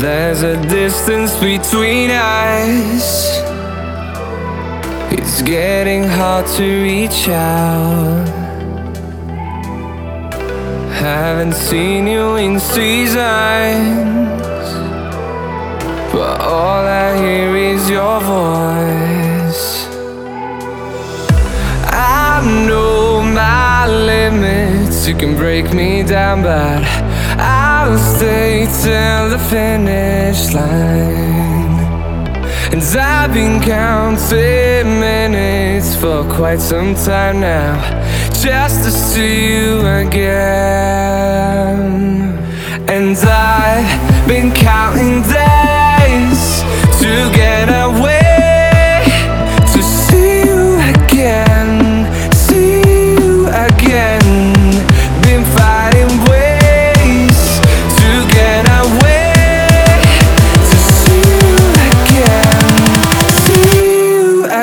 There's a distance between us. It's getting hard to reach out. Haven't seen you in seasons, but all I hear is your voice. I know my limits, you can break me down, but I'll stay till the finish line. And I've been counting minutes for quite some time now, just to see you again. And I've been counting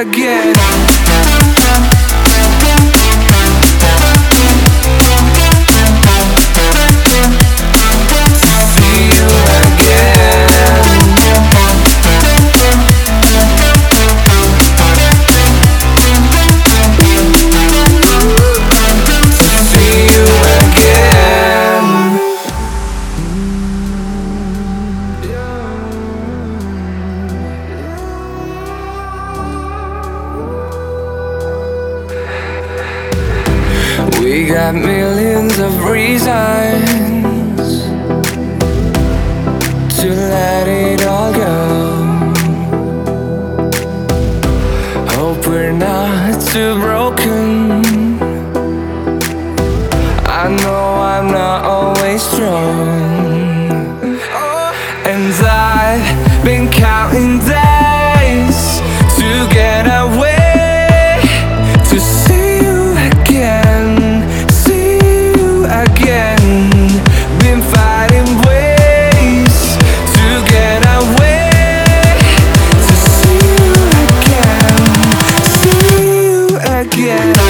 again. We got millions of reasons to let it all go. Hope we're not too broken. I know I'm not always strong. again